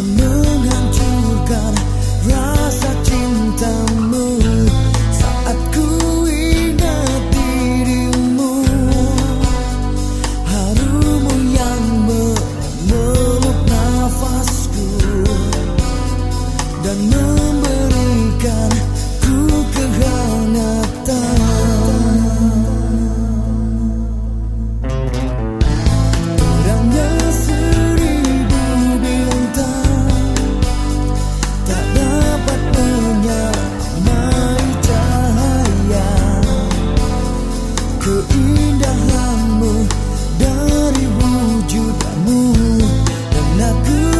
the moon. keindahanmu dari wujudmu dan aku